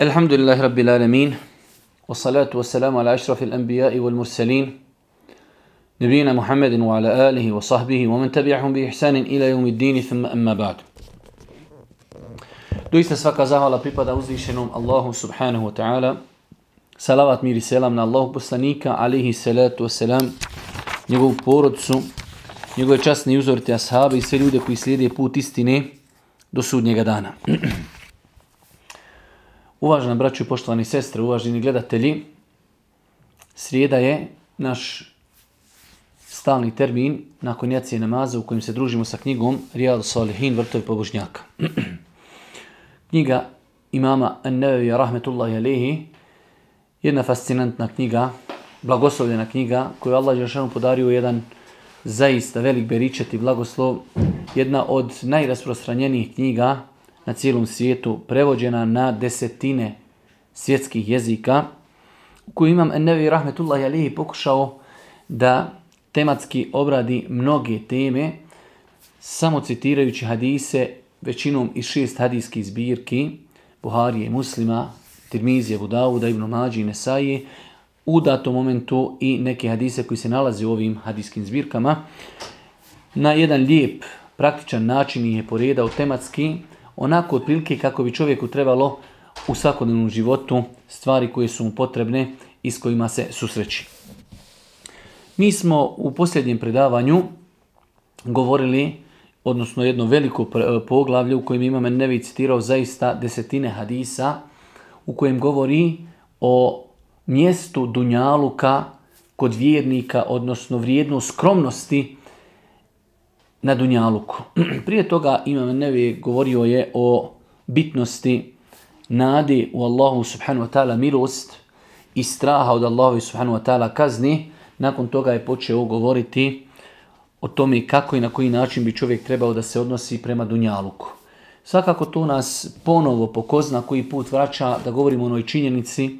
الحمد لله رب العالمين والصلاة والسلام على أشرف الأنبياء والمرسلين نبينا محمد وعلى آله وصحبه ومن تبعهم بإحسان إلى يوم الدين ثم أما بعد دويست سفاك زهالة بيبادة وزيشنوم الله سبحانه وتعالى Salavat mir i selam na Allahu poslanika, alihi salatu wasalam, njegovu porodcu, njegove časne uzorite ashabi i sve ljude koji slijede put istine do sudnjega dana. Uvažena braću i poštovani sestre, uvaženi gledatelji, srijeda je naš stalni termin nakon jacije namaza u kojem se družimo sa knjigom Rijal Salihin, vrtovi pobožnjaka. knjiga imama An-Nawawi rahmetullahi alihi, jedna fascinantna knjiga, blagoslovljena knjiga koju Allah Žešanu podario jedan zaista velik beričet i blagoslov, jedna od najrasprostranjenijih knjiga na cijelom svijetu, prevođena na desetine svjetskih jezika, u kojoj imam Ennevi Rahmetullahi Alihi pokušao da tematski obradi mnoge teme, samo citirajući hadise, većinom iz šest hadijskih zbirki, Buharije Muslima, Tirmizije, Budauda, Ibn Mađi i Nesaji, u datom momentu i neke hadise koji se nalaze u ovim hadijskim zbirkama. Na jedan lijep, praktičan način je poredao tematski, onako otprilike kako bi čovjeku trebalo u svakodnevnom životu stvari koje su mu potrebne i s kojima se susreći. Mi smo u posljednjem predavanju govorili, odnosno jedno veliko poglavlje u kojem imam Nevi citirao zaista desetine hadisa, u kojem govori o mjestu Dunjaluka kod vjernika, odnosno vrijednu skromnosti na Dunjaluku. Prije toga Imam Nevi govorio je o bitnosti nadi u Allahu subhanahu wa ta'ala milost i straha od Allahu subhanahu wa ta'ala kazni. Nakon toga je počeo govoriti o tome kako i na koji način bi čovjek trebao da se odnosi prema Dunjaluku. Svakako to nas ponovo pokozna koji put vraća da govorimo o onoj činjenici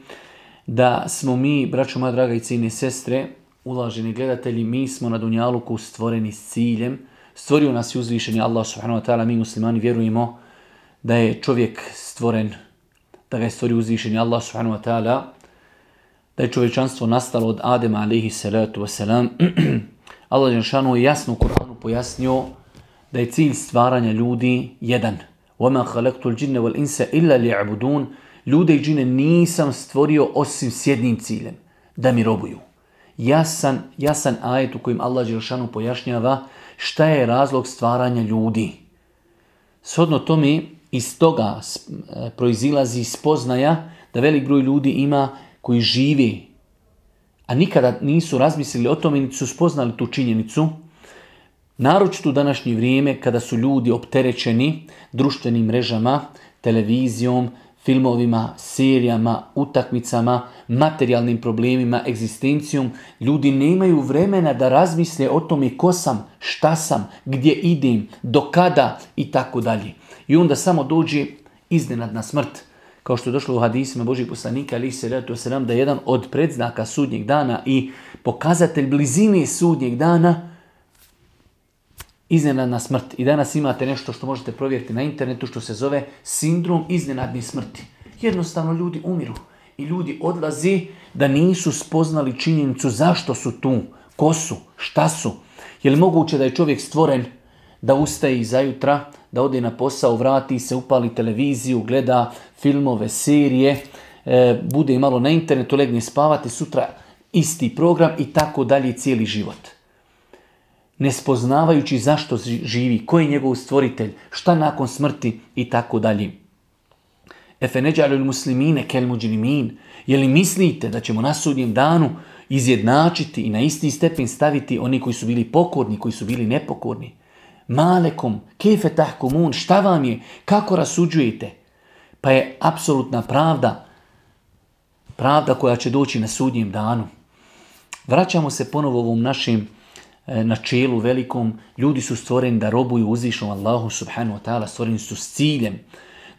da smo mi, braćo moja draga i cijene sestre, ulaženi gledatelji, mi smo na Dunjaluku stvoreni s ciljem. Stvorio nas je uzvišeni Allah subhanahu wa ta'ala, mi muslimani vjerujemo da je čovjek stvoren, da ga je stvorio uzvišeni Allah subhanahu wa ta'ala, da je čovječanstvo nastalo od Adema alaihi salatu wasalam. Allah je jasno u Kur'anu pojasnio da je cilj stvaranja ljudi jedan. وَمَا خَلَقْتُ الْجِنَّ وَالْإِنسَ إِلَّا لِيَعْبُدُونَ Ljude i džine nisam stvorio osim s jednim ciljem, da mi robuju. Jasan, jasan ajet u kojem Allah Đelšanu pojašnjava šta je razlog stvaranja ljudi. Shodno tome iz toga proizilazi spoznaja da velik broj ljudi ima koji živi, a nikada nisu razmislili o tome, niti su spoznali tu činjenicu, naročito u današnje vrijeme kada su ljudi opterećeni društvenim mrežama, televizijom, filmovima, serijama, utakmicama, materijalnim problemima, egzistencijom, ljudi nemaju vremena da razmisle o tome ko sam, šta sam, gdje idem, do kada i tako dalje. I onda samo dođe iznenadna smrt. Kao što je došlo u hadisima Božih poslanika, ali se ratu da je jedan od predznaka sudnjeg dana i pokazatelj blizine sudnjeg dana iznenadna smrt. I danas imate nešto što možete provjeriti na internetu što se zove sindrom iznenadne smrti. Jednostavno ljudi umiru i ljudi odlazi da nisu spoznali činjenicu zašto su tu, ko su, šta su. Je li moguće da je čovjek stvoren da ustaje iza jutra, da ode na posao, vrati se, upali televiziju, gleda filmove, serije, e, bude malo na internetu, legne spavati, sutra isti program i tako dalje cijeli život ne spoznavajući zašto živi, koji je njegov stvoritelj, šta nakon smrti i tako dalje. Efe neđalul muslimine kel muđrimin. Je li mislite da ćemo na sudnjem danu izjednačiti i na isti stepen staviti oni koji su bili pokorni, koji su bili nepokorni? Malekom, kefe tahkumun, šta vam je, kako rasuđujete? Pa je apsolutna pravda, pravda koja će doći na sudnjem danu. Vraćamo se ponovo ovom našim na čelu velikom, ljudi su stvoreni da robuju uzvišnom Allahu subhanahu wa ta'ala, stvoreni su s ciljem.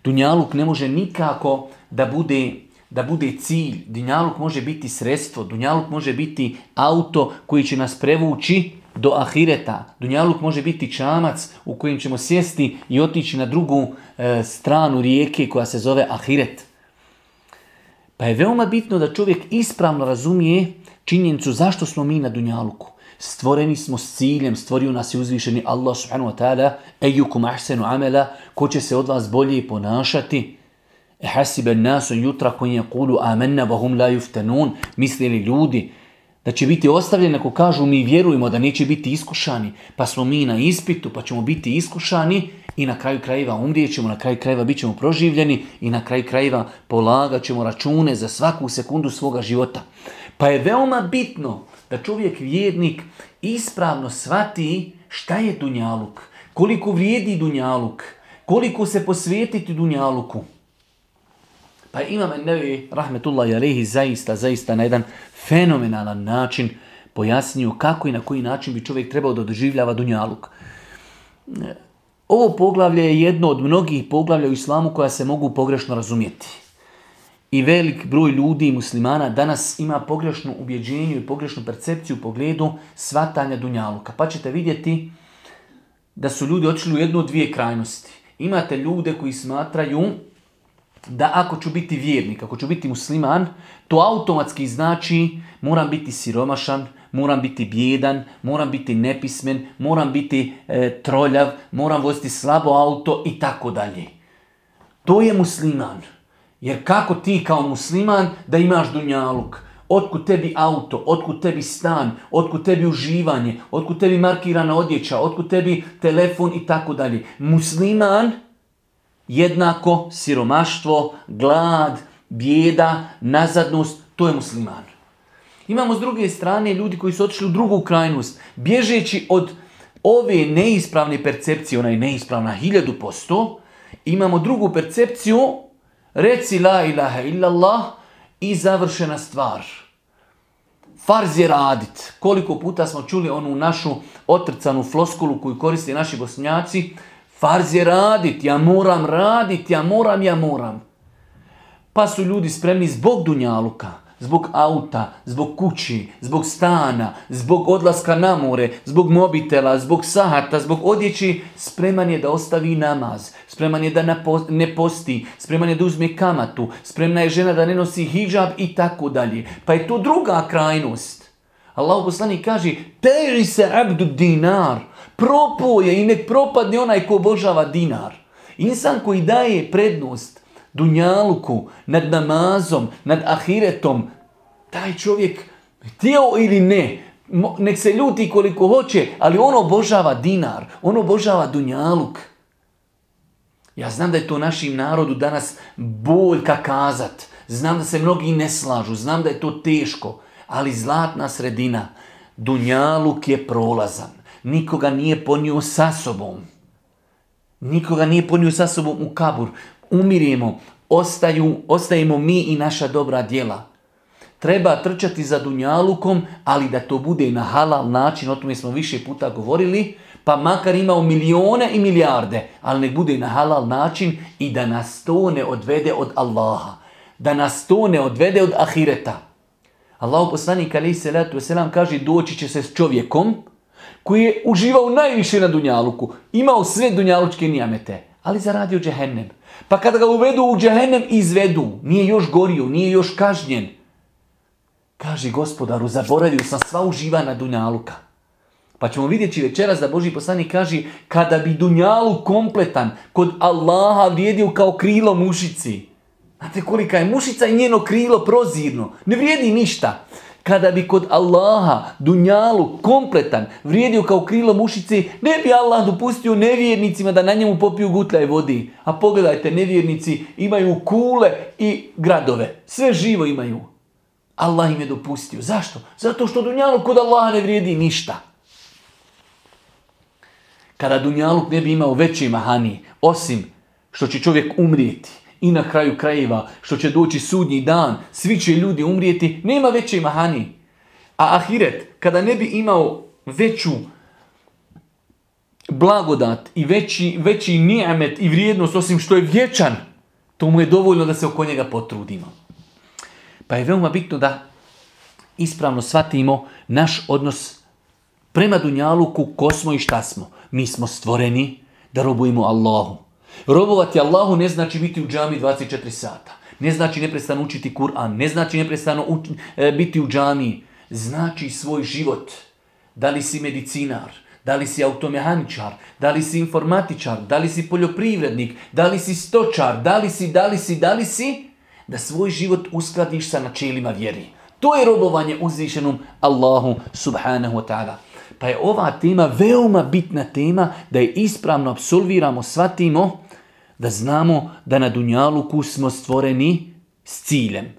Dunjaluk ne može nikako da bude, da bude cilj. Dunjaluk može biti sredstvo, Dunjaluk može biti auto koji će nas prevući do ahireta. Dunjaluk može biti čamac u kojem ćemo sjesti i otići na drugu e, stranu rijeke koja se zove ahiret. Pa je veoma bitno da čovjek ispravno razumije činjenicu zašto smo mi na Dunjaluku. Stvoreni smo s ciljem, stvorio nas je uzvišeni Allah subhanahu wa ta'ala, ejukum ahsenu amela, ko će se od vas bolje ponašati. E hasibe nasu jutra koji je kulu amenna vahum la juftanun, mislili ljudi, da će biti ostavljeni ako kažu mi vjerujemo da neće biti iskušani, pa smo mi na ispitu, pa ćemo biti iskušani i na kraju krajeva umrijećemo, na kraju krajeva bit ćemo proživljeni i na kraju krajeva polagat ćemo račune za svaku sekundu svoga života. Pa je veoma bitno da čovjek vjernik ispravno shvati šta je Dunjaluk, koliko vrijedi Dunjaluk, koliko se posvetiti Dunjaluku. Pa imam Nevi, rahmetullahi alihi, zaista, zaista na jedan fenomenalan način pojasnio kako i na koji način bi čovjek trebao da doživljava Dunjaluk. Ovo poglavlje je jedno od mnogih poglavlja u islamu koja se mogu pogrešno razumjeti. I velik broj ljudi i muslimana danas ima pogrešnu ubjeđenju i pogrešnu percepciju u pogledu svatanja Dunjaluka. Pa ćete vidjeti da su ljudi otišli u jednu od dvije krajnosti. Imate ljude koji smatraju da ako ću biti vjernik, ako ću biti musliman, to automatski znači moram biti siromašan, moram biti bjedan, moram biti nepismen, moram biti e, troljav, moram voziti slabo auto i tako dalje. To je musliman. Jer kako ti kao musliman da imaš dunjaluk? Otkud tebi auto, otkud tebi stan, otkud tebi uživanje, otkud tebi markirana odjeća, otkud tebi telefon i tako dalje. Musliman jednako siromaštvo, glad, bijeda, nazadnost, to je musliman. Imamo s druge strane ljudi koji su otišli u drugu krajnost, bježeći od ove neispravne percepcije, ona je neispravna hiljadu posto, imamo drugu percepciju, reci la ilaha illallah i završena stvar. Farz je radit. Koliko puta smo čuli onu našu otrcanu floskulu koju koriste naši bosnjaci, farz je radit, ja moram radit, ja moram, ja moram. Pa su ljudi spremni zbog dunjaluka, zbog auta, zbog kući, zbog stana, zbog odlaska na more, zbog mobitela, zbog sahata, zbog odjeći, spreman je da ostavi namaz, spreman je da ne posti, spreman je da uzme kamatu, spremna je žena da ne nosi hijab i tako dalje. Pa je to druga krajnost. Allah poslanik kaže, teri se abdu dinar, propoje i nek propadne onaj ko obožava dinar. Insan koji daje prednost dunjaluku, nad namazom, nad ahiretom, taj čovjek, htio ili ne, nek se ljuti koliko hoće, ali on obožava dinar, on obožava dunjaluk. Ja znam da je to našim narodu danas boljka kazat. Znam da se mnogi ne slažu, znam da je to teško, ali zlatna sredina, dunjaluk je prolazan. Nikoga nije ponio sa sobom. Nikoga nije ponio sa sobom u kabur. Umiremo, ostaju, ostajemo mi i naša dobra djela. Treba trčati za dunjalukom, ali da to bude na halal način, o tome smo više puta govorili, pa makar imao milijone i milijarde, ali ne bude na halal način i da nas to ne odvede od Allaha. Da nas to ne odvede od ahireta. Allah poslanik alaih salatu wasalam kaže doći će se s čovjekom koji je uživao najviše na dunjaluku, imao sve dunjalučke nijamete, ali zaradio džehennem. Pa kada ga uvedu u džehennem, izvedu. Nije još gorio, nije još kažnjen. Kaže gospodaru, zaboravio sam sva uživana Dunjaluka. Pa ćemo vidjeti večeras da Boži poslanik kaže kada bi Dunjalu kompletan kod Allaha vrijedio kao krilo mušici. Znate kolika je mušica i njeno krilo prozirno. Ne vrijedi ništa. Kada bi kod Allaha dunjalu kompletan vrijedio kao krilo mušice, ne bi Allah dopustio nevjernicima da na njemu popiju gutljaje vodi. A pogledajte, nevjernici imaju kule i gradove. Sve živo imaju. Allah im je dopustio. Zašto? Zato što dunjalu kod Allaha ne vrijedi ništa. Kada dunjaluk ne bi imao veće mahani, osim što će čovjek umrijeti, i na kraju krajeva što će doći sudnji dan, svi će ljudi umrijeti, nema veće mahani. A ahiret, kada ne bi imao veću blagodat i veći, veći nijamet i vrijednost osim što je vječan, to mu je dovoljno da se oko njega potrudimo. Pa je veoma bitno da ispravno shvatimo naš odnos prema Dunjaluku, ko smo i šta smo. Mi smo stvoreni da robujemo Allahu. Robovati Allahu ne znači biti u džami 24 sata. ne znači neprestano učiti Kur'an, ne znači neprestano e, biti u džamiji. Znači svoj život. Da li si medicinar, da li si automehaničar, da li si informatičar, da li si poljoprivrednik, da li si stočar, da li si, da li si, da li si, da svoj život uskladiš sa načelima vjeri. To je robovanje uzvišenom Allahu subhanahu wa ta'ala. Pa je ova tema veoma bitna tema da je ispravno absolviramo, shvatimo da znamo da na Dunjaluku smo stvoreni s ciljem.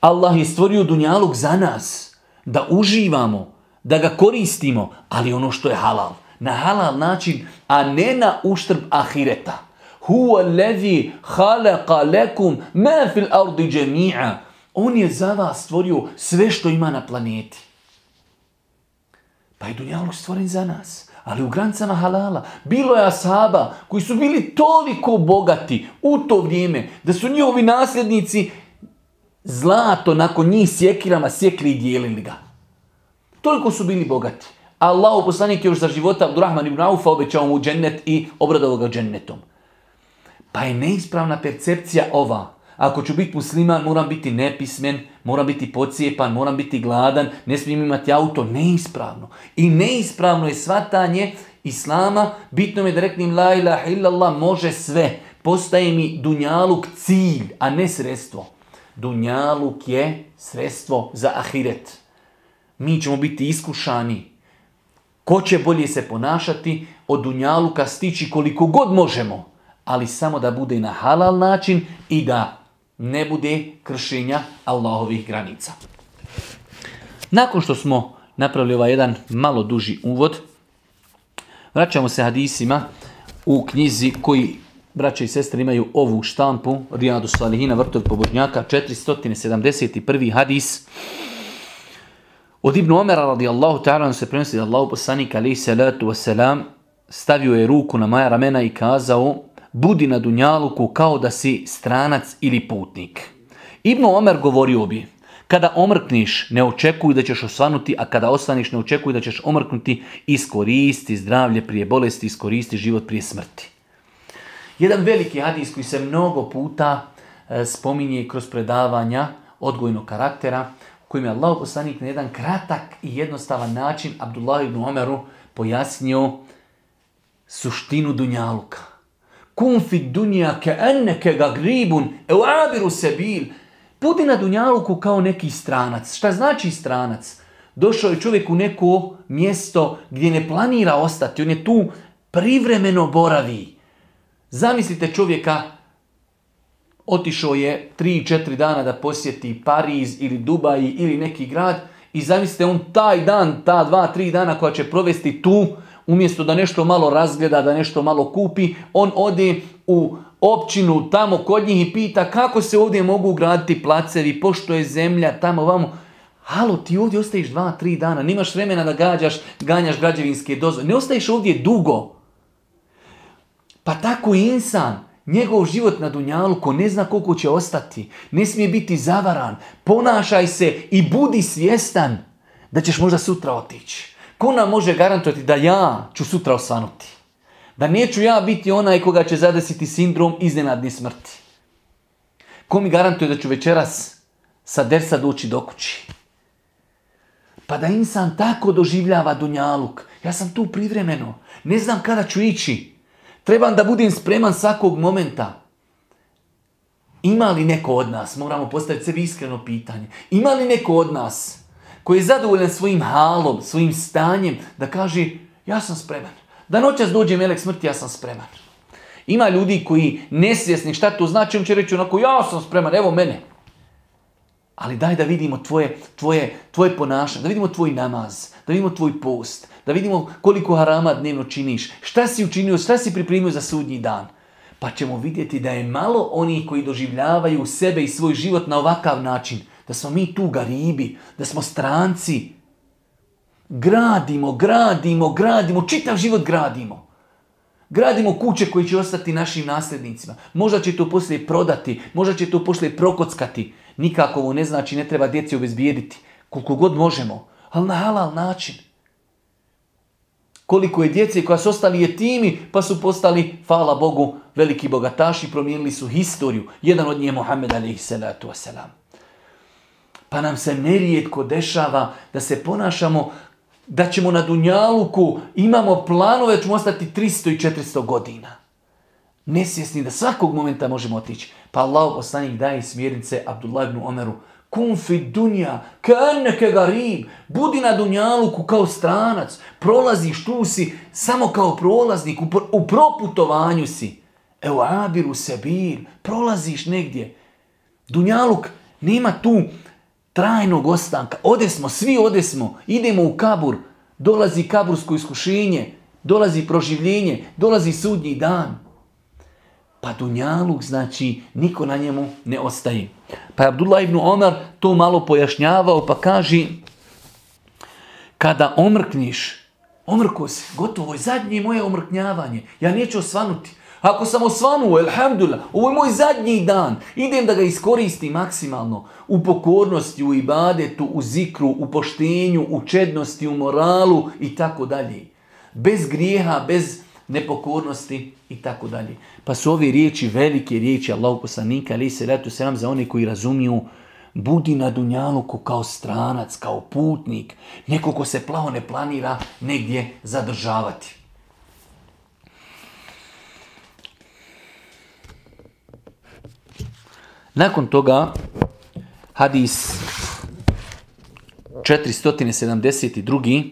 Allah je stvorio Dunjaluk za nas, da uživamo, da ga koristimo, ali ono što je halal. Na halal način, a ne na uštrb ahireta. Huwa alladhi khalaqa lakum ma fil ardi jami'a. On je za vas stvorio sve što ima na planeti. Pa je Dunjaluk stvoren za nas, ali u granicama halala. Bilo je asaba koji su bili toliko bogati u to vrijeme, da su njihovi nasljednici zlato nakon njih sjekirama sjekli i dijelili ga. Toliko su bili bogati. Allah poslanik još za života Abdurrahman ibn Aufa obećao mu džennet i obradovao ga džennetom. Pa je neispravna percepcija ova. Ako ću biti musliman, moram biti nepismen, moram biti pocijepan, moram biti gladan, ne smijem imati auto. Neispravno. I neispravno je svatanje Islama, bitno je da reknim la ilaha illallah može sve. Postaje mi dunjaluk cilj, a ne sredstvo. Dunjaluk je sredstvo za ahiret. Mi ćemo biti iskušani. Ko će bolje se ponašati, od dunjaluka stići koliko god možemo, ali samo da bude na halal način i da ne bude kršenja Allahovih granica. Nakon što smo napravili ovaj jedan malo duži uvod, vraćamo se hadisima u knjizi koji braće i sestre imaju ovu štampu, Rijadu Salihina, vrtov pobožnjaka, 471. hadis. Od Ibn Omera radijallahu ta'ala se prenosi da Allah poslanik alaihi salatu wasalam stavio je ruku na moja ramena i kazao budi na dunjaluku kao da si stranac ili putnik. Ibn Omer govorio bi, kada omrkniš, ne očekuj da ćeš osvanuti, a kada osvaniš, ne očekuj da ćeš omrknuti, iskoristi zdravlje prije bolesti, iskoristi život prije smrti. Jedan veliki hadis koji se mnogo puta e, spominje kroz predavanja odgojnog karaktera, kojim je Allah poslanik na jedan kratak i jednostavan način Abdullah ibn Omeru pojasnio suštinu Dunjaluka. Kun fi dunja ke enneke ga gribun, u abiru sebil. Budi na Dunjaluku kao neki stranac. Šta znači stranac? Došao je čovjek u neko mjesto gdje ne planira ostati. On je tu privremeno boravi. Zamislite čovjeka otišao je 3-4 dana da posjeti Pariz ili Dubaj ili neki grad i zamislite on taj dan, ta 2-3 dana koja će provesti tu, umjesto da nešto malo razgleda, da nešto malo kupi, on ode u općinu tamo kod njih i pita kako se ovdje mogu graditi placevi, pošto je zemlja tamo vamo. Halo, ti ovdje ostaješ 2-3 dana, nemaš vremena da gađaš, ganjaš građevinske dozvole, ne ostaješ ovdje dugo. Pa tako i insan, Njegov život na Dunjalu ko ne zna koliko će ostati. Ne smije biti zavaran. Ponašaj se i budi svjestan da ćeš možda sutra otići. Ko nam može garantovati da ja ću sutra osvanuti? Da neću ja biti onaj koga će zadesiti sindrom iznenadne smrti. Ko mi garantuje da ću večeras sa dersa doći do kući? Pa da insan tako doživljava Dunjaluk. Ja sam tu privremeno. Ne znam kada ću ići. Trebam da budem spreman svakog momenta. Ima li neko od nas, moramo postaviti sebi iskreno pitanje, ima li neko od nas koji je zadovoljan svojim halom, svojim stanjem, da kaže ja sam spreman. Da noćas dođe melek smrti, ja sam spreman. Ima ljudi koji nesvjesni šta to znači, on će reći onako ja sam spreman, evo mene. Ali daj da vidimo tvoje, tvoje, tvoje ponašanje, da vidimo tvoj namaz, da vidimo tvoj post, da vidimo koliko harama dnevno činiš, šta si učinio, šta si pripremio za sudnji dan. Pa ćemo vidjeti da je malo onih koji doživljavaju sebe i svoj život na ovakav način. Da smo mi tu garibi, da smo stranci. Gradimo, gradimo, gradimo, čitav život gradimo. Gradimo kuće koje će ostati našim nasljednicima. Možda će to poslije prodati, možda će to poslije prokockati. Nikako ovo ne znači ne treba djeci obezbijediti. Koliko god možemo, ali na halal način. Koliko je djece koja su ostali jetimi, pa su postali, hvala Bogu, veliki bogataši, promijenili su historiju. Jedan od njih je Muhammed alaihi salatu wasalam. Pa nam se nerijetko dešava da se ponašamo da ćemo na Dunjaluku, imamo planove da ćemo ostati 300 i 400 godina. Nesvjesni da svakog momenta možemo otići. Pa Allah poslanik daje smjernice Abdullah ibn Omeru. Kun fi dunja, kaneke garib. Budi na Dunjaluku kao stranac. Prolaziš tu si, samo kao prolaznik. U, proputovanju si. Evo abiru sebir. Prolaziš negdje. Dunjaluk nema tu trajnog ostanka. Ode smo, svi ode smo. Idemo u kabur. Dolazi kabursko iskušenje. Dolazi proživljenje. Dolazi sudnji dan. Pa Dunjaluk, znači, niko na njemu ne ostaje. Pa je Abdullah ibn Omar to malo pojašnjavao, pa kaže, kada omrkniš, omrko si, gotovo je zadnje moje omrknjavanje, ja neću osvanuti. Ako sam osvanuo, alhamdulillah, ovo je moj zadnji dan, idem da ga iskoristim maksimalno u pokornosti, u ibadetu, u zikru, u poštenju, u čednosti, u moralu i tako dalje. Bez grijeha, bez nepokornosti i tako dalje. Pa su ove riječi velike riječi Allahu poslanika, ali se ratu se nam za one koji razumiju budi na Dunjaluku kao stranac, kao putnik, neko ko se plavo ne planira negdje zadržavati. Nakon toga, hadis 472.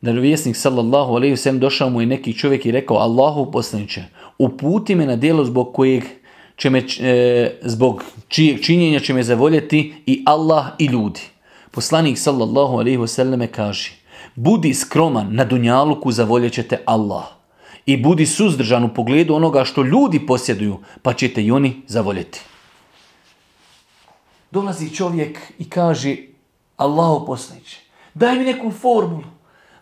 Da vjesnik sallallahu alaihi sallam došao mu je neki čovjek i rekao Allahu poslaniće, uputi me na dijelo zbog kojeg će me, e, zbog čijeg činjenja će me zavoljeti i Allah i ljudi. Poslanik sallallahu alaihi wasallam kaže, budi skroman na dunjaluku zavoljet ćete Allah i budi suzdržan u pogledu onoga što ljudi posjeduju, pa ćete i oni zavoljeti. Dolazi čovjek i kaže, Allahu poslaniće, daj mi neku formulu,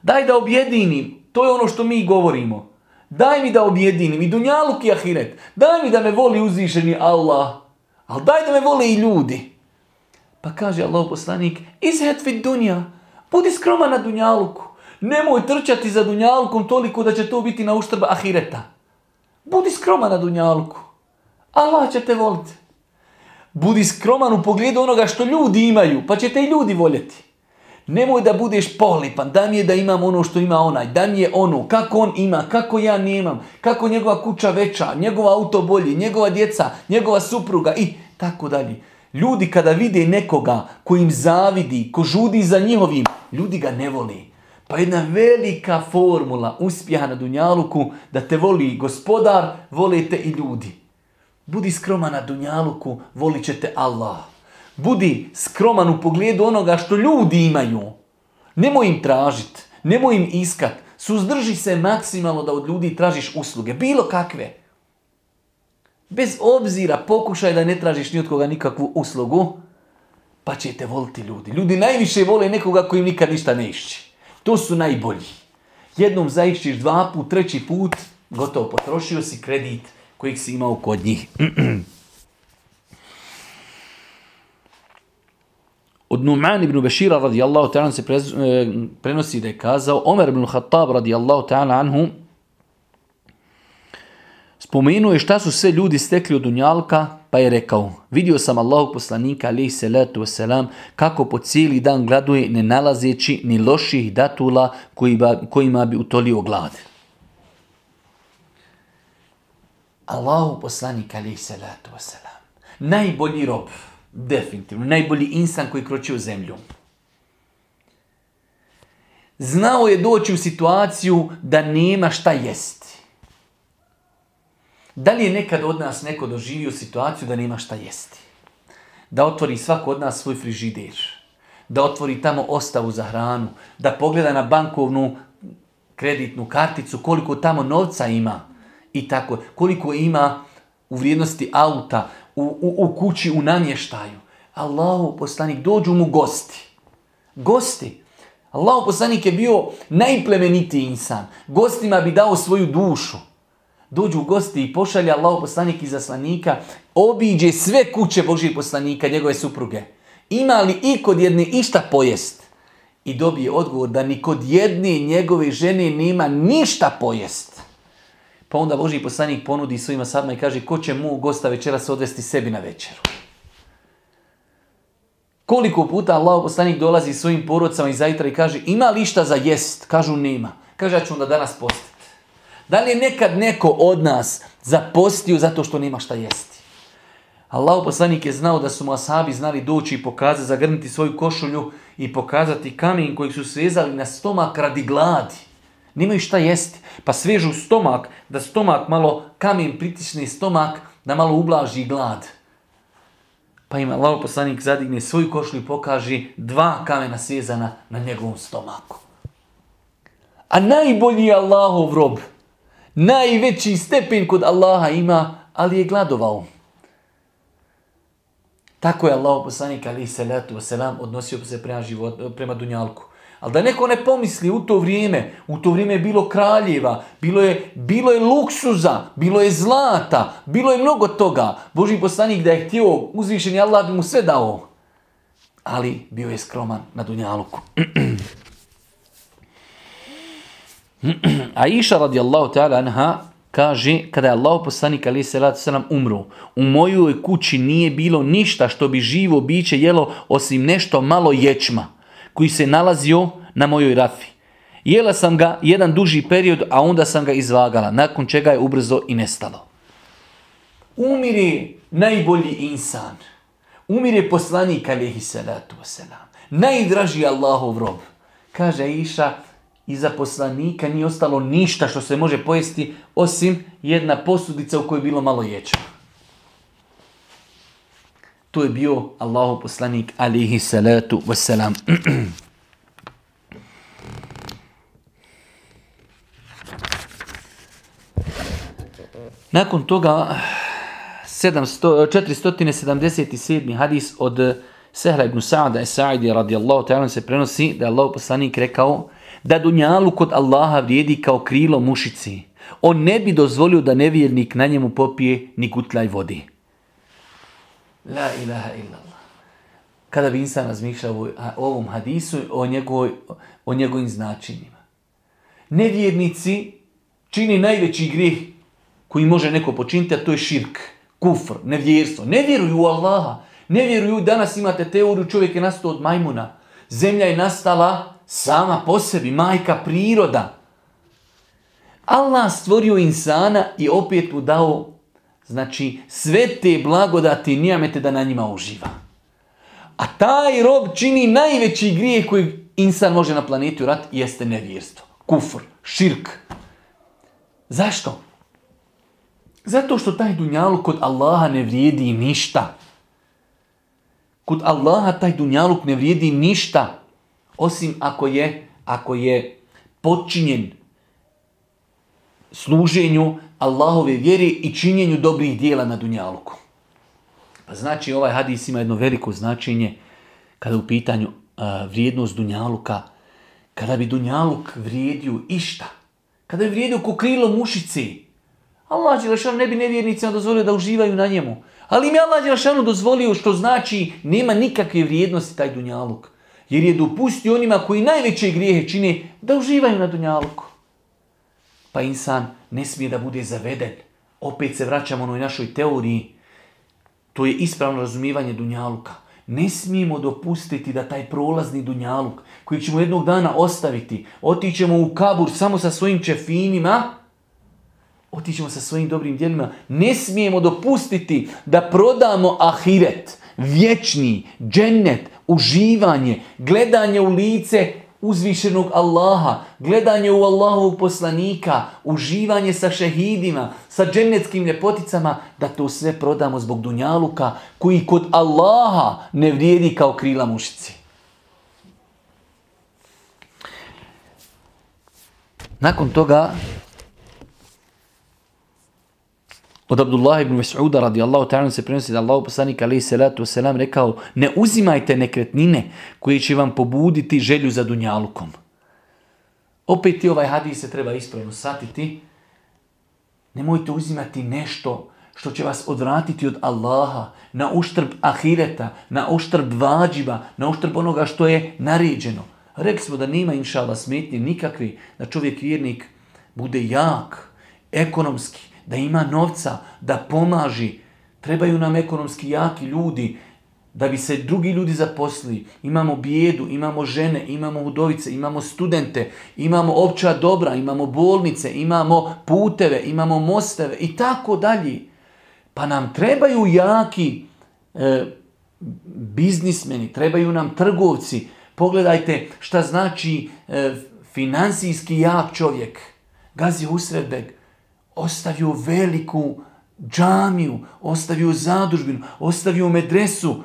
Daj da objedinim. To je ono što mi govorimo. Daj mi da objedinim i dunjaluk i ahiret. Daj mi da me voli uzvišeni Allah. Ali daj da me vole i ljudi. Pa kaže Allah poslanik, izhet fit dunja. Budi skroman na dunjaluku. Nemoj trčati za dunjalukom toliko da će to biti na uštrb ahireta. Budi skroman na dunjaluku. Allah će te voliti. Budi skroman u pogledu onoga što ljudi imaju, pa će te i ljudi voljeti. Nemoj da budeš polipan, da mi je da imam ono što ima onaj, da mi je ono, kako on ima, kako ja nemam, kako njegova kuća veća, njegova auto bolji, njegova djeca, njegova supruga i tako dalje. Ljudi kada vide nekoga ko im zavidi, ko žudi za njihovim, ljudi ga ne voli. Pa jedna velika formula uspjeha na Dunjaluku da te voli gospodar, volite i ljudi. Budi skroman na Dunjaluku, volit ćete Allah. Budi skroman u pogledu onoga što ljudi imaju. Nemoj im tražiti, nemoj im iskat. Suzdrži se maksimalno da od ljudi tražiš usluge, bilo kakve. Bez obzira pokušaj da ne tražiš ni od koga nikakvu uslugu, pa će te voliti ljudi. Ljudi najviše vole nekoga koji nikad ništa ne išći. To su najbolji. Jednom zaišćiš dva put, treći put, gotovo potrošio si kredit kojeg si imao kod njih. Od Numan ibn Bešira radijallahu ta'ala se e, prenosi da je kazao Omer ibn Khattab radijallahu ta'ala anhu spomenuo je šta su sve ljudi stekli od Dunjalka pa je rekao vidio sam Allahu poslanika alaihi salatu wasalam kako po cijeli dan gladuje ne nalazeći ni loših datula kojima bi utolio glad. Allahu poslanik alaihi salatu wasalam najbolji rob Definitivno. Najbolji insan koji kroči u zemlju. Znao je doći u situaciju da nema šta jesti. Da li je nekad od nas neko doživio situaciju da nema šta jesti? Da otvori svako od nas svoj frižider. Da otvori tamo ostavu za hranu. Da pogleda na bankovnu kreditnu karticu koliko tamo novca ima. I tako. Koliko ima u vrijednosti auta, u, u, u kući, u namještaju. Allahu poslanik, dođu mu gosti. Gosti. Allahu poslanik je bio najplemenitiji insan. Gostima bi dao svoju dušu. Dođu gosti i pošalje Allahu poslanik iz zaslanika, obiđe sve kuće Božih poslanika, njegove supruge. Ima li i kod jedne išta pojest? i dobije odgovor da ni kod jedne njegove žene nema ništa pojest. Pa onda Boži poslanik ponudi svojima sadma i kaže ko će mu gosta večeras odvesti sebi na večeru. Koliko puta Allah poslanik dolazi svojim porodcama i zajtra i kaže ima li šta za jest? Kažu nema. Kaže ja ću onda danas postiti. Da li je nekad neko od nas zapostio zato što nema šta jesti? Allah poslanik je znao da su mu asabi znali doći i pokazati, zagrnuti svoju košulju i pokazati kamen kojeg su svezali na stomak radi gladi. Nemaju šta jesti. Pa svežu stomak, da stomak malo, kamen pritisne stomak, da malo ublaži glad. Pa ima Allah poslanik zadigne svoju košulju i pokaže dva kamena svezana na njegovom stomaku. A najbolji je Allahov rob. Najveći stepen kod Allaha ima, ali je gladovao. Tako je Allah poslanik ali salatu wasalam odnosio se prema, život, prema Dunjalku. Ali da neko ne pomisli u to vrijeme, u to vrijeme je bilo kraljeva, bilo je, bilo je luksuza, bilo je zlata, bilo je mnogo toga. Boži poslanik da je htio uzvišeni Allah bi mu sve dao. Ali bio je skroman na Dunjaluku. A iša radijallahu ta'ala anha kaže kada je Allah poslanik ali se selam umro u mojoj kući nije bilo ništa što bi živo biće jelo osim nešto malo ječma koji se nalazio na mojoj rafi. Jela sam ga jedan duži period, a onda sam ga izvagala, nakon čega je ubrzo i nestalo. Umire najbolji insan. Umire poslanik alihi salatu wasalam. Najdraži Allahov rob. Kaže Iša, iza poslanika nije ostalo ništa što se može pojesti osim jedna posudica u kojoj je bilo malo ječma. To je bio Allahu poslanik alihi salatu wasalam. Nakon toga 700, 477. hadis od Sehla ibn Sa'da Sa'idi radijallahu ta'ala se prenosi da je Allah poslanik rekao da dunjalu kod Allaha vrijedi kao krilo mušici. On ne bi dozvolio da nevjernik na njemu popije ni gutlaj vodi. La ilaha illallah. Kada bi insan razmišljao o ovom hadisu, o, njegovoj, o njegovim značenjima. Nevjernici čini najveći grijeh koji može neko počiniti, a to je širk, kufr, nevjerstvo. Ne vjeruju u Allaha. Ne vjeruju, danas imate teoriju, čovjek je nastao od majmuna. Zemlja je nastala sama po sebi, majka priroda. Allah stvorio insana i opet mu dao znači sve te blagodati nijamete da na njima uživa. A taj rob čini najveći grijeh koji insan može na planetu rat jeste nevjerstvo. Kufr, širk. Zašto? Zato što taj dunjaluk kod Allaha ne vrijedi ništa. Kod Allaha taj dunjaluk ne vrijedi ništa. Osim ako je, ako je počinjen služenju Allahove vjere i činjenju dobrih dijela na dunjaluku. Pa znači ovaj hadis ima jedno veliko značenje kada u pitanju uh, vrijednost dunjaluka. Kada bi dunjaluk vrijedio išta. Kada bi vrijedio ko krilo mušice. Allah Đelešanu ne bi nevjernicima dozvolio da uživaju na njemu. Ali im je Allah Đelešanu dozvolio što znači nema nikakve vrijednosti taj dunjaluk. Jer je dopustio onima koji najveće grijehe čine da uživaju na dunjaluku. Pa insan ne smije da bude zaveden. Opet se vraćamo onoj našoj teoriji. To je ispravno razumijevanje dunjaluka. Ne smijemo dopustiti da taj prolazni dunjaluk, koji ćemo jednog dana ostaviti, otićemo u kabur samo sa svojim čefinima, otićemo sa svojim dobrim djelima. Ne smijemo dopustiti da prodamo ahiret, vječni, džennet, uživanje, gledanje u lice uzvišenog Allaha, gledanje u Allahovog poslanika, uživanje sa šehidima, sa džennetskim ljepoticama, da to sve prodamo zbog dunjaluka koji kod Allaha ne vrijedi kao krila mušici. Nakon toga Od Abdullah ibn Mas'uda radijallahu ta'ala se prenosi da Allah poslanik alaihi salatu wasalam rekao ne uzimajte nekretnine koje će vam pobuditi želju za dunjalukom. Opet i ovaj hadis se treba ispravno satiti. Nemojte uzimati nešto što će vas odvratiti od Allaha na uštrb ahireta, na uštrb vađiba, na uštrb onoga što je naređeno. Rekli smo da nema inšala smetnje nikakve, da čovjek vjernik bude jak, ekonomski, da ima novca, da pomaži. Trebaju nam ekonomski jaki ljudi, da bi se drugi ljudi zaposlili. Imamo bijedu, imamo žene, imamo udovice, imamo studente, imamo opća dobra, imamo bolnice, imamo puteve, imamo mosteve i tako dalje. Pa nam trebaju jaki e, biznismeni, trebaju nam trgovci. Pogledajte šta znači e, financijski jak čovjek. Gazi Usredbeg ostavio veliku džamiju, ostavio zadužbinu, ostavio medresu,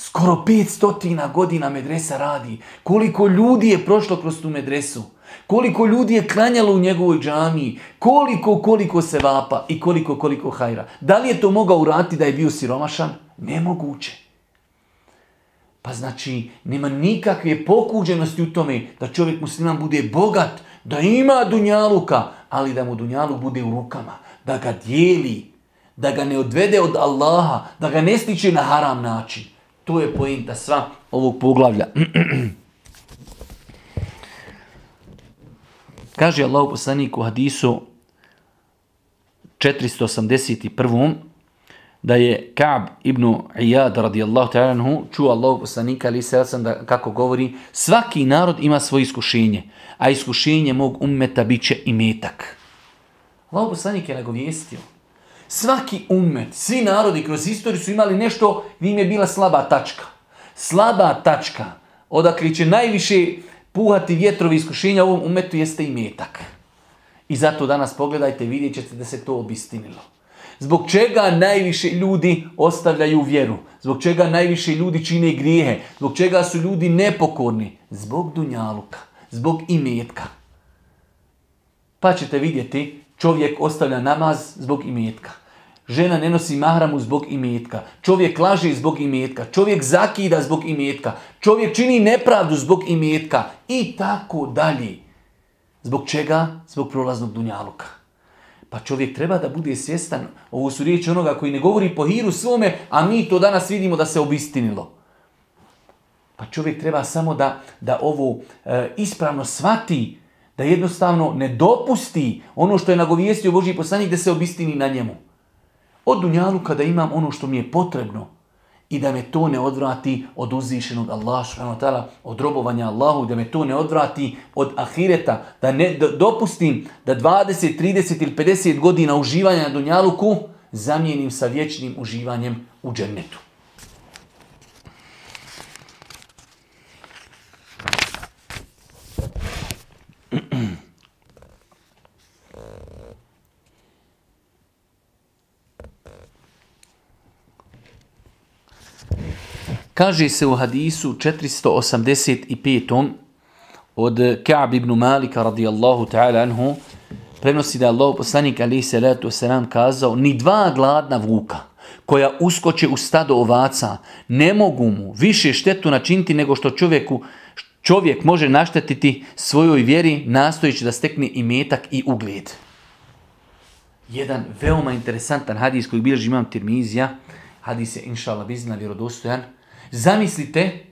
Skoro 500 godina medresa radi. Koliko ljudi je prošlo kroz tu medresu. Koliko ljudi je klanjalo u njegovoj džamiji. Koliko, koliko se vapa i koliko, koliko hajra. Da li je to mogao uraditi da je bio siromašan? Nemoguće. Pa znači, nema nikakve pokuđenosti u tome da čovjek musliman bude bogat, da ima dunjaluka, ali da mu dunjaluk bude u rukama, da ga dijeli, da ga ne odvede od Allaha, da ga ne stiče na haram način. To je pojenta sva ovog poglavlja. Kaže Allah u hadisu 481. da je Ka'b ibn Iyad radijallahu ta'ala anhu čuo Allah poslanika ali se da kako govori svaki narod ima svoje iskušenje, a iskušenje mog ummeta bit će i metak. Allah poslanik je nagovijestio Svaki umet, svi narodi kroz istoriju su imali nešto gdje im je bila slaba tačka. Slaba tačka, odakle će najviše puhati vjetrovi iskušenja ovom umetu jeste i metak. I zato danas pogledajte, vidjet ćete da se to obistinilo. Zbog čega najviše ljudi ostavljaju vjeru? Zbog čega najviše ljudi čine grijehe? Zbog čega su ljudi nepokorni? Zbog dunjaluka, zbog imetka. Pa ćete vidjeti, čovjek ostavlja namaz zbog imetka. Žena ne nosi mahramu zbog imetka. Čovjek laže zbog imetka. Čovjek zakida zbog imetka. Čovjek čini nepravdu zbog imetka. I tako dalje. Zbog čega? Zbog prolaznog dunjaluka. Pa čovjek treba da bude svjestan. Ovo su riječi onoga koji ne govori po hiru svome, a mi to danas vidimo da se obistinilo. Pa čovjek treba samo da, da ovo e, ispravno svati, da jednostavno ne dopusti ono što je nagovijestio Božji poslanik da se obistini na njemu. Od dunjalu kada imam ono što mi je potrebno i da me to ne odvrati od uzvišenog Allaha od robovanja Allahu, da me to ne odvrati od ahireta, da ne dopustim da 20, 30 ili 50 godina uživanja na dunjaluku zamijenim sa vječnim uživanjem u džennetu. Kaže se u hadisu 485. od Ka'b ibn Malika radijallahu ta'ala anhu, prenosi da je Allah poslanik alaihi salatu wasalam kazao, ni dva gladna vuka koja uskoče u stado ovaca ne mogu mu više štetu načiniti nego što čovjeku čovjek može naštetiti svojoj vjeri nastojeći da stekne i metak i ugled. Jedan veoma interesantan hadis koji bilježi imam Tirmizija, hadis je inša Allah bizna vjerodostojan, Zamislite,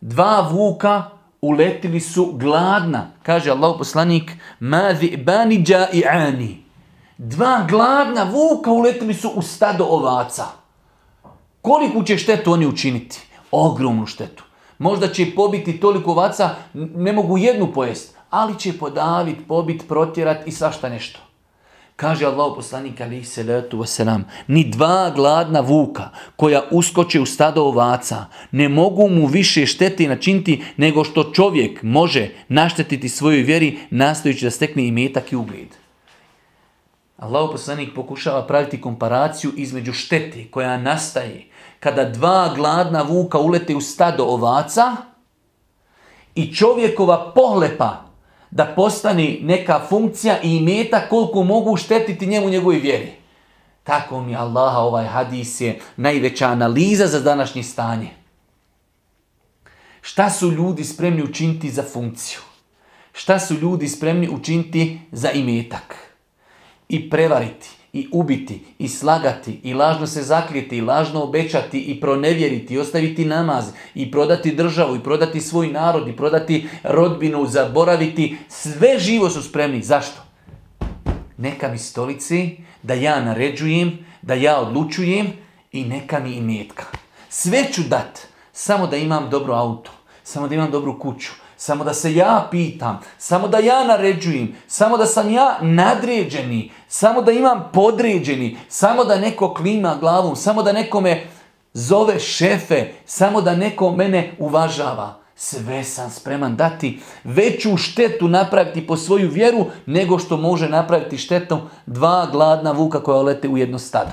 dva vuka uletili su gladna. Kaže Allah poslanik, mazi bani ani. Dva gladna vuka uletili su u stado ovaca. Koliko će štetu oni učiniti? Ogromnu štetu. Možda će pobiti toliko ovaca, ne mogu jednu pojesti, ali će podaviti, pobiti, protjerati i svašta nešto. Kaže Allah poslanik alaihi salatu wasalam, ni dva gladna vuka koja uskoče u stado ovaca ne mogu mu više šteti načiniti nego što čovjek može naštetiti svojoj vjeri nastojući da stekne i metak i ugled. Allah poslanik pokušava praviti komparaciju između štete koja nastaje kada dva gladna vuka ulete u stado ovaca i čovjekova pohlepa da postani neka funkcija i imeta koliko mogu štetiti njemu njegovoj vjeri. Tako mi Allaha ovaj hadis je najveća analiza za današnje stanje. Šta su ljudi spremni učiniti za funkciju? Šta su ljudi spremni učiniti za imetak? I prevariti, i ubiti, i slagati, i lažno se zaklijeti, i lažno obećati, i pronevjeriti, i ostaviti namaz, i prodati državu, i prodati svoj narod, i prodati rodbinu, zaboraviti, sve živo su spremni. Zašto? Neka mi stolici, da ja naređujem, da ja odlučujem i neka mi i metka. Sve ću dat, samo da imam dobro auto, samo da imam dobru kuću, samo da se ja pitam, samo da ja naređujem, samo da sam ja nadređeni, samo da imam podređeni, samo da neko klima glavom, samo da neko me zove šefe, samo da neko mene uvažava. Sve sam spreman dati veću štetu napraviti po svoju vjeru nego što može napraviti štetu dva gladna vuka koja lete u jedno stado.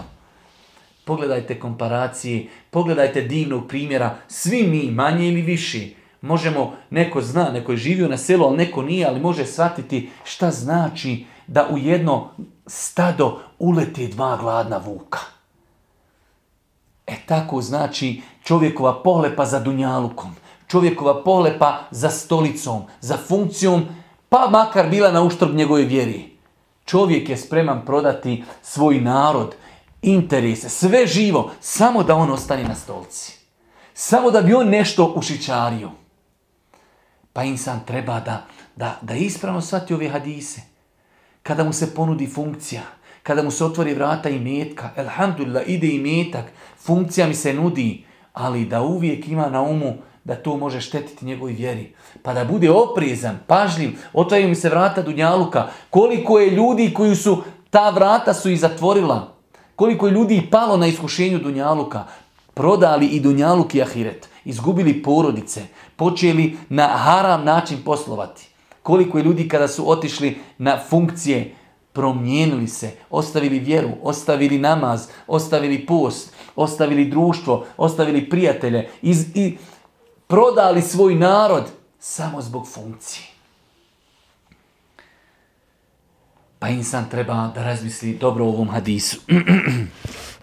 Pogledajte komparacije, pogledajte divnog primjera, svi mi manje ili viši Možemo, neko zna, neko je živio na selu, ali neko nije, ali može shvatiti šta znači da u jedno stado uleti dva gladna vuka. E tako znači čovjekova pohlepa za dunjalukom, čovjekova pohlepa za stolicom, za funkcijom, pa makar bila na uštrb njegove vjeri. Čovjek je spreman prodati svoj narod, interese, sve živo, samo da on ostane na stolci. Samo da bi on nešto ušičario. Pa insan treba da, da, da ispravno shvati ove hadise. Kada mu se ponudi funkcija, kada mu se otvori vrata i metka, elhamdulillah, ide i metak, funkcija mi se nudi, ali da uvijek ima na umu da to može štetiti njegovoj vjeri. Pa da bude oprezan, pažljiv, otvaraju mi se vrata Dunjaluka. Koliko je ljudi koji su, ta vrata su i zatvorila. Koliko je ljudi palo na iskušenju Dunjaluka. Prodali i Dunjaluk i Ahiret. Izgubili porodice počeli na haram način poslovati. Koliko je ljudi kada su otišli na funkcije, promijenili se, ostavili vjeru, ostavili namaz, ostavili post, ostavili društvo, ostavili prijatelje i prodali svoj narod samo zbog funkcije. Pa insan treba da razmisli dobro o ovom hadisu.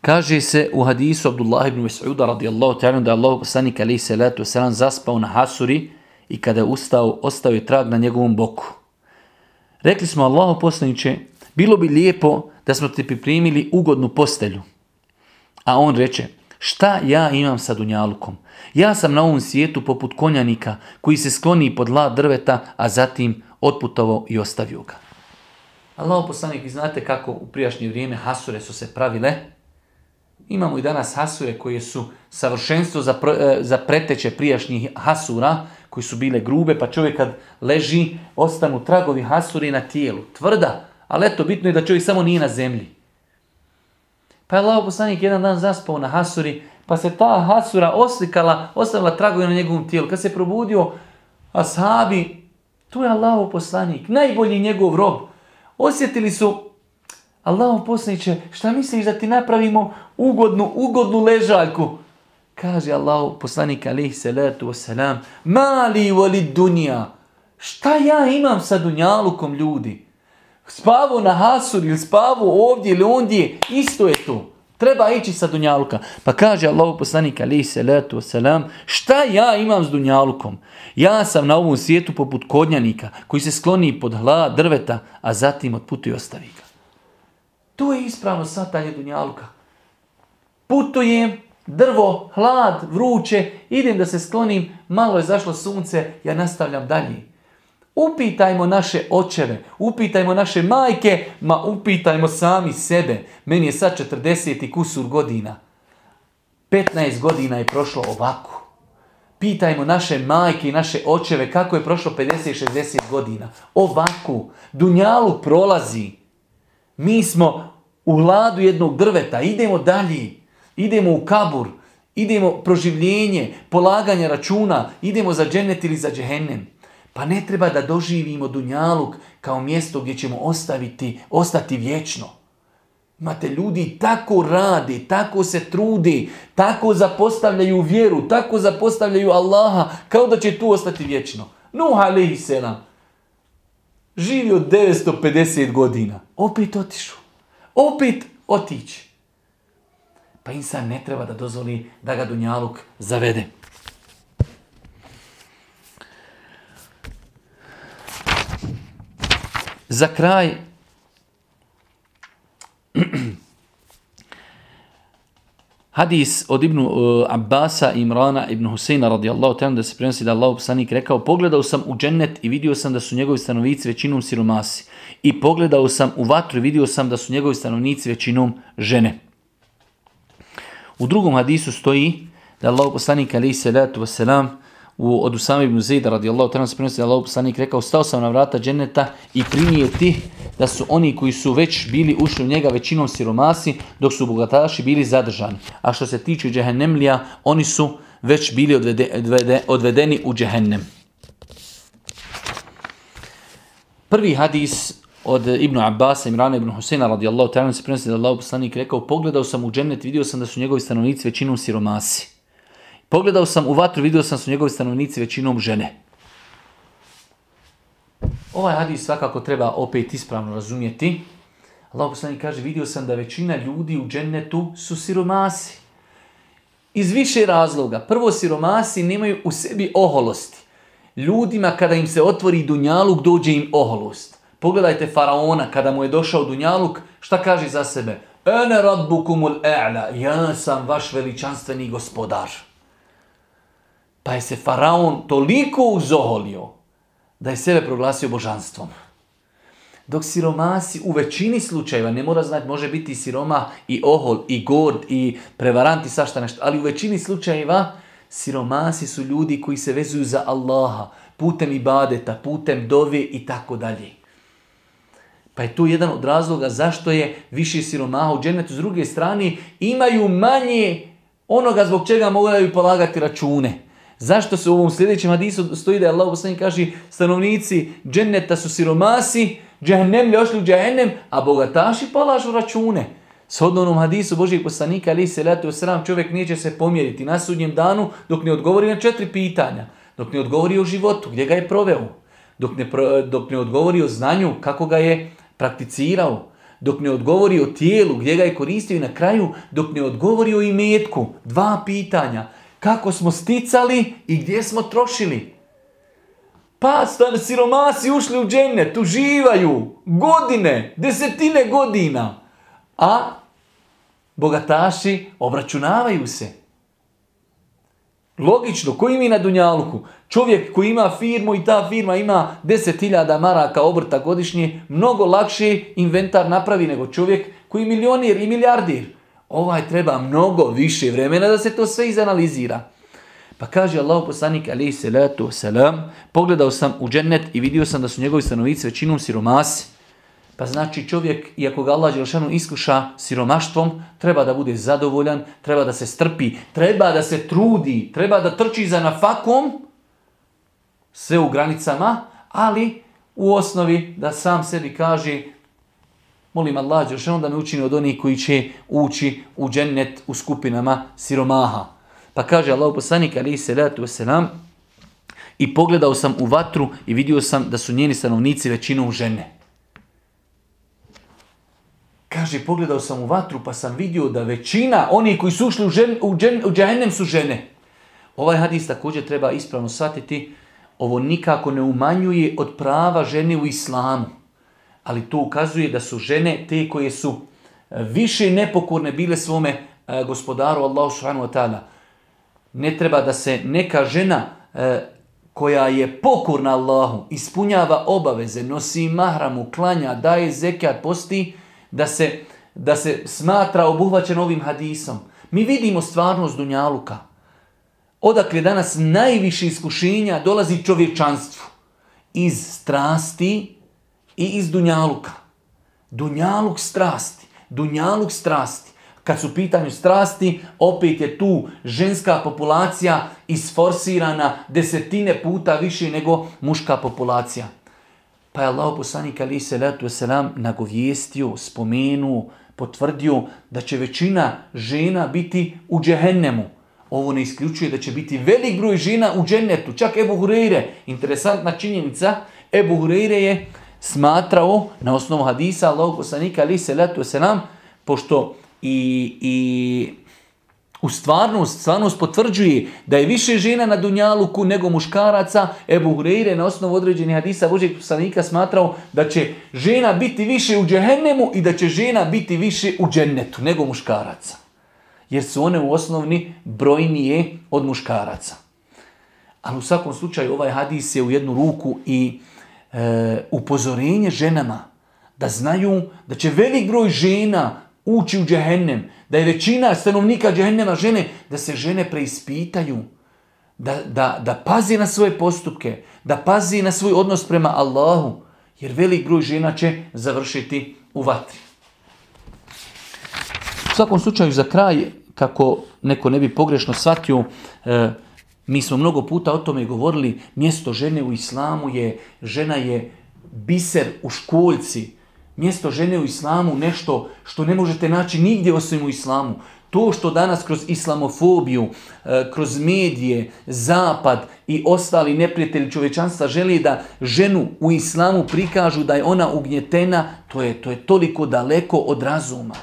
Kaže se u hadisu Abdullah ibn Mas'uda radijallahu ta'ala da je Allah poslanik alaihi salatu wasalam zaspao na Hasuri i kada je ustao, ostao je trag na njegovom boku. Rekli smo Allahu poslaniće, bilo bi lijepo da smo ti pripremili ugodnu postelju. A on reče, šta ja imam sa Dunjalukom? Ja sam na ovom svijetu poput konjanika koji se skloni pod la drveta, a zatim otputovao i ostavio ga. Allah poslanik, znate kako u prijašnje vrijeme hasure su se pravile, Imamo i danas hasure koje su savršenstvo za, e, za preteće prijašnjih hasura, koji su bile grube, pa čovjek kad leži, ostanu tragovi hasuri na tijelu. Tvrda, ali eto, bitno je da čovjek samo nije na zemlji. Pa je Allah poslanik jedan dan zaspao na hasuri, pa se ta hasura oslikala, ostavila tragovi na njegovom tijelu. Kad se probudio ashabi, tu je Allah poslanik, najbolji njegov rob. Osjetili su Allahom poslaniće, šta misliš da ti napravimo ugodnu, ugodnu ležaljku? Kaže Allah poslanik alaihi salatu wasalam, mali voli dunja, šta ja imam sa dunjalukom ljudi? Spavu na hasur ili spavu ovdje ili ondje, isto je to. Treba ići sa dunjaluka. Pa kaže Allah poslanik alaihi salatu wasalam, šta ja imam s dunjalukom? Ja sam na ovom svijetu poput kodnjanika koji se skloni pod hlad drveta, a zatim otputuje ostavi ga. To je ispravno satanje Dunjaluka. Putujem, drvo, hlad, vruće, idem da se sklonim, malo je zašlo sunce, ja nastavljam dalje. Upitajmo naše očeve, upitajmo naše majke, ma upitajmo sami sebe. Meni je sad 40 kusur godina. 15 godina je prošlo ovako. Pitajmo naše majke i naše očeve kako je prošlo 50-60 godina. Ovako. Dunjalu prolazi. Mi smo u hladu jednog drveta, idemo dalje, idemo u kabur, idemo proživljenje, polaganje računa, idemo za džennet ili za džehennem. Pa ne treba da doživimo Dunjaluk kao mjesto gdje ćemo ostaviti, ostati vječno. Imate ljudi tako rade, tako se trudi, tako zapostavljaju vjeru, tako zapostavljaju Allaha, kao da će tu ostati vječno. Nuh alaihi selam. Živio 950 godina. Opet otišu. Opet otići. Pa insan ne treba da dozvoli da ga Dunjaluk zavede. Za kraj Hadis od Ibnu uh, Abbasa Imrana Ibn Huseina radijallahu ta'ala da se prenosi da Allah poslanik rekao pogledao sam u džennet i vidio sam da su njegovi stanovnici većinom siromasi. I pogledao sam u vatru i vidio sam da su njegovi stanovnici većinom žene. U drugom hadisu stoji da Allah poslanik alaihi salatu wasalam u, od Usama ibn Zejda radijallahu ta'ala se prenosi da Allah poslanik rekao stao sam na vrata dženeta i primio ti da su oni koji su već bili ušli u njega većinom siromasi dok su bogataši bili zadržani. A što se tiče džehennemlija, oni su već bili odvede, odvede, odvedeni u džehennem. Prvi hadis od Ibn Abbas, Imrana ibn Huseina radijallahu ta'ala se prenosi da Allah poslanik rekao pogledao sam u džennet, vidio sam da su njegovi stanovnici većinom siromasi. Pogledao sam u vatru, vidio sam su njegovi stanovnici većinom žene. Ovaj hadis svakako treba opet ispravno razumjeti. Allah poslanik kaže, vidio sam da većina ljudi u džennetu su siromasi. Iz više razloga. Prvo, siromasi nemaju u sebi oholosti. Ljudima kada im se otvori dunjaluk, dođe im oholost. Pogledajte faraona kada mu je došao dunjaluk, šta kaže za sebe? Ene rabbukumul e'la, ja sam vaš veličanstveni gospodar. Pa je se faraon toliko uzoholio da je sebe proglasio božanstvom. Dok siromasi u većini slučajeva, ne mora znati, može biti siroma i ohol, i gord, i prevarant i sašta nešto, ali u većini slučajeva siromasi su ljudi koji se vezuju za Allaha, putem ibadeta, putem dove i tako dalje. Pa je to jedan od razloga zašto je više siromaha u džennetu. S druge strane, imaju manje onoga zbog čega moraju polagati račune. Zašto se u ovom sljedećem hadisu stoji da je Allah poslanik kaže stanovnici dženneta su siromasi, džehennem ošli u džehennem, a bogataši polažu račune. S onom hadisu Božijeg poslanika ali se letu sram čovjek neće se pomjeriti na sudnjem danu dok ne odgovori na četiri pitanja. Dok ne odgovori o životu, gdje ga je proveo. Dok ne, dok ne odgovori o znanju, kako ga je prakticirao. Dok ne odgovori o tijelu, gdje ga je koristio i na kraju, dok ne odgovori o imetku. Dva pitanja kako smo sticali i gdje smo trošili. Pa siromasi ušli u džennet, uživaju godine, desetine godina. A bogataši obračunavaju se. Logično, koji mi na Dunjaluku? Čovjek koji ima firmu i ta firma ima 10.000 maraka obrta godišnje, mnogo lakše inventar napravi nego čovjek koji je milionir i milijardir. Ovaj treba mnogo više vremena da se to sve izanalizira. Pa kaže Allah poslanik alaihi salatu wasalam, pogledao sam u džennet i vidio sam da su njegovi stanovnici većinom siromasi. Pa znači čovjek, iako ga Allah Đelšanu iskuša siromaštvom, treba da bude zadovoljan, treba da se strpi, treba da se trudi, treba da trči za nafakom, sve u granicama, ali u osnovi da sam sebi kaže Molim Allah Đelšanu da me učini od onih koji će ući u džennet u skupinama siromaha. Pa kaže Allah poslanik alaihi salatu wasalam i pogledao sam u vatru i vidio sam da su njeni stanovnici većinom žene. Kaže, pogledao sam u vatru pa sam vidio da većina oni koji su ušli u, žen, u, džen, u džahennem su žene. Ovaj hadis također treba ispravno shvatiti. Ovo nikako ne umanjuje od prava žene u islamu ali to ukazuje da su žene te koje su e, više nepokorne bile svome e, gospodaru Allahu subhanahu wa ta'ala. Ne treba da se neka žena e, koja je pokorna Allahu, ispunjava obaveze, nosi mahramu, klanja, daje zekat, posti, da se, da se smatra obuhvaćen ovim hadisom. Mi vidimo stvarnost Dunjaluka. Odakle danas najviše iskušenja dolazi čovječanstvu. Iz strasti, i iz Dunjaluka. Dunjaluk strasti. Dunjaluk strasti. Kad su pitanju strasti, opet je tu ženska populacija isforsirana desetine puta više nego muška populacija. Pa je Allah poslanik ali se letu selam nagovijestio, spomenuo, potvrdio da će većina žena biti u džehennemu. Ovo ne isključuje da će biti velik broj žena u džennetu. Čak Ebu Hureyre, interesantna činjenica, Ebu Hureyre je smatrao na osnovu hadisa Allahog poslanika ali se letu se nam, pošto i, i U stvarnost, stvarnost potvrđuje da je više žena na Dunjaluku nego muškaraca. Ebu Hureyre na osnovu određenih hadisa Božeg poslanika smatrao da će žena biti više u džehennemu i da će žena biti više u džennetu nego muškaraca. Jer su one u osnovni brojnije od muškaraca. Ali u svakom slučaju ovaj hadis je u jednu ruku i e, upozorenje ženama da znaju da će velik broj žena ući u džehennem, da je većina stanovnika džehennema žene, da se žene preispitaju, da, da, da pazi na svoje postupke, da pazi na svoj odnos prema Allahu, jer velik broj žena će završiti u vatri. U svakom slučaju za kraj, kako neko ne bi pogrešno shvatio, e, mi smo mnogo puta o tome govorili, mjesto žene u islamu je, žena je biser u školjci, mjesto žene u islamu nešto što ne možete naći nigdje osim u islamu. To što danas kroz islamofobiju, e, kroz medije, zapad i ostali neprijatelji čovečanstva želi da ženu u islamu prikažu da je ona ugnjetena, to je, to je toliko daleko od razuma.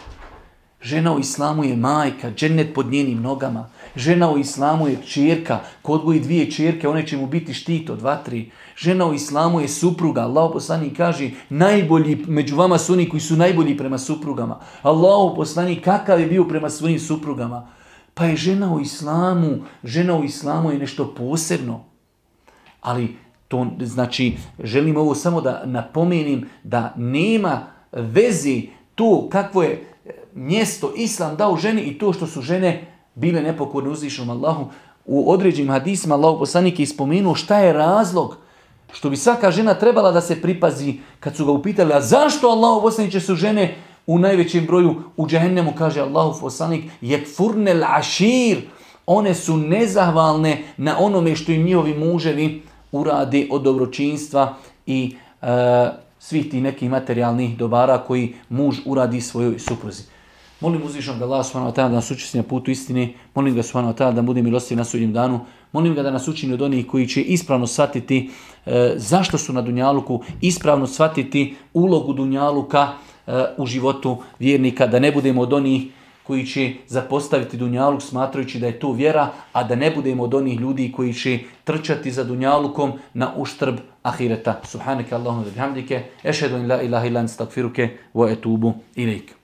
Žena u islamu je majka, džennet pod njenim nogama. Žena u islamu je čirka, kod goji dvije čirke, one će mu biti štit od vatri. Žena u islamu je supruga. Allah poslanik kaže, najbolji među vama su oni koji su najbolji prema suprugama. Allah poslanik kakav je bio prema svojim suprugama. Pa je žena u islamu, žena u islamu je nešto posebno. Ali to znači, želim ovo samo da napomenim da nema vezi to kakvo je mjesto islam dao ženi i to što su žene bile nepokorne uzvišenom Allahu. U određenim hadisima Allah poslanik je spomenuo šta je razlog što bi svaka žena trebala da se pripazi kad su ga upitali, a zašto Allah poslaniće su žene u najvećem broju u džahennemu, kaže Allahu poslanik, je furnel ašir, one su nezahvalne na onome što im njihovi muževi uradi od dobročinstva i e, svih tih nekih materijalnih dobara koji muž uradi svojoj supruzi. Molim uzvišnog Allah subhanahu da nas učesti na putu istine. Molim ga subhanahu da bude milostiv na sudnjem danu. Molim ga da nas učini od onih koji će ispravno shvatiti e, zašto su na Dunjaluku, ispravno shvatiti ulogu Dunjaluka e, u životu vjernika, da ne budemo od onih koji će zapostaviti Dunjaluk smatrajući da je to vjera, a da ne budemo od onih ljudi koji će trčati za Dunjalukom na uštrb ahireta. Subhaneke Allahumma bihamdike, ešhedu in la ilaha illa anta wa etubu ilaik.